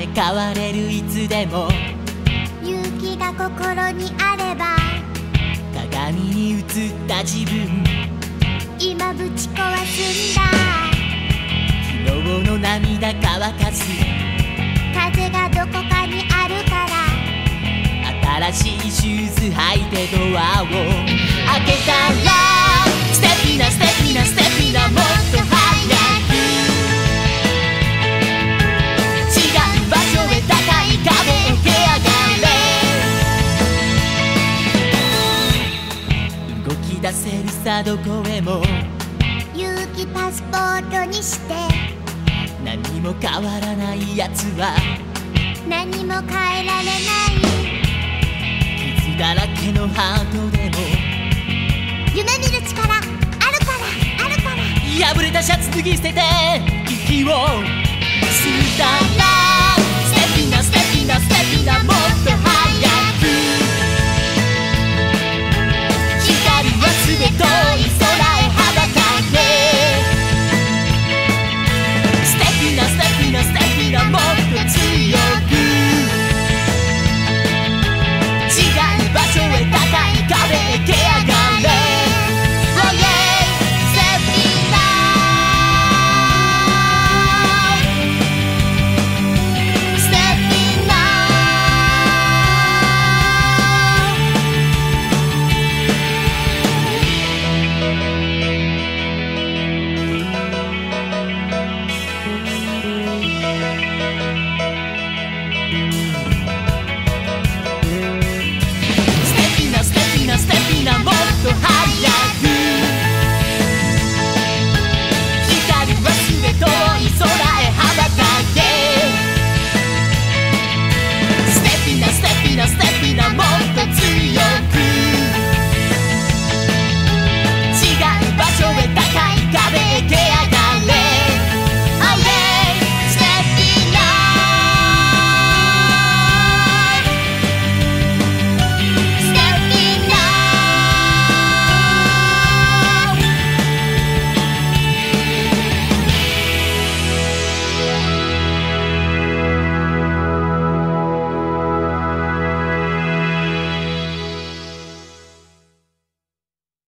れ変われるいつでも。勇気が心にあれば鏡に映った自分。今ぶち壊すんだ。昨日の涙乾かす。風がどこかにあるから新しいシューズ履いてドアを開けたらどこへも。勇気パスポートにして。何も変わらないやつは。何も変えられない。傷だらけのハートでも。夢見る力あるからあるから。破れたシャツ脱ぎ捨てて息を吸った